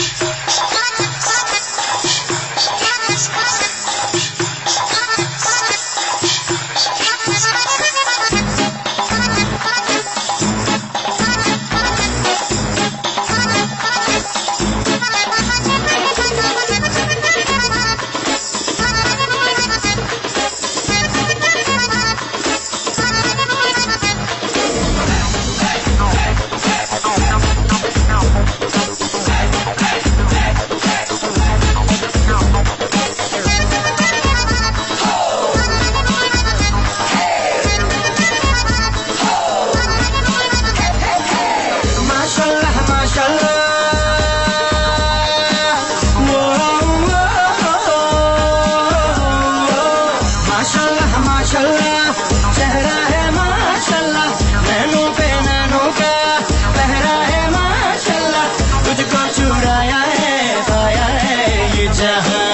Thank. माशाल्लाह माशाल्लाह चेहरा है माशाल्लाह, नैनों पे नैनों का पहरा है माशाल्लाह, तुझको चुराया है, पाया है ये जहाँ।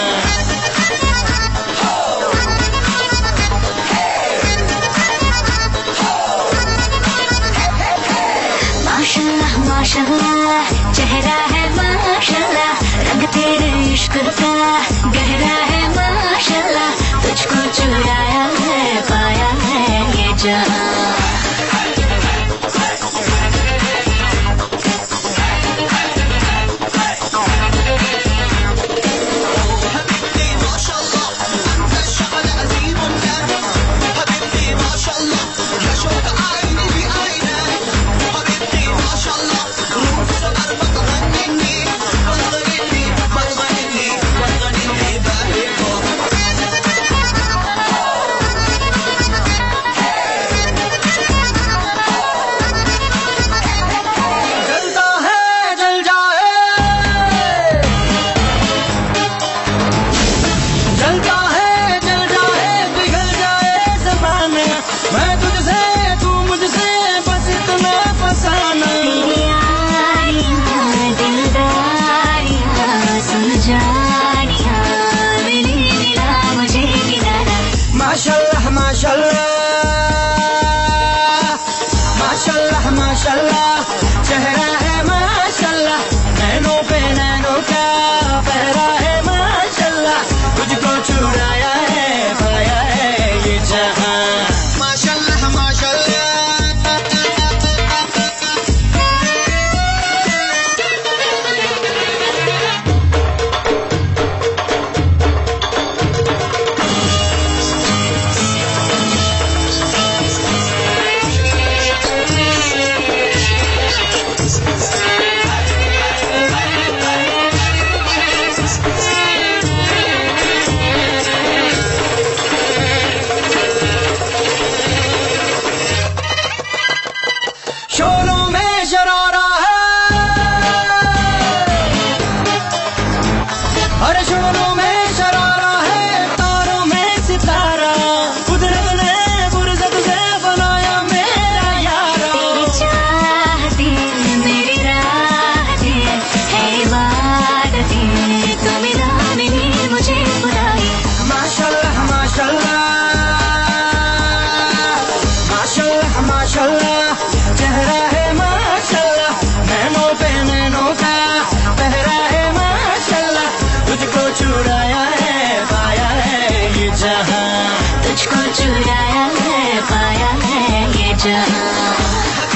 माशाल्लाह माशाल्लाह, चेहरा है माशाल्लाह, रंग तेरे इश्क का तू मुझसे, बस इतना फसाना। माशाल्लाह माशाल्लाह। माशाल्लाह माशाल्लाह। चेहरा है माशाल्लाह। नैनों पे नैनों का पहरा। हर शोरों में जहाँ तुझको चुराया है पाया है ये जहाँ।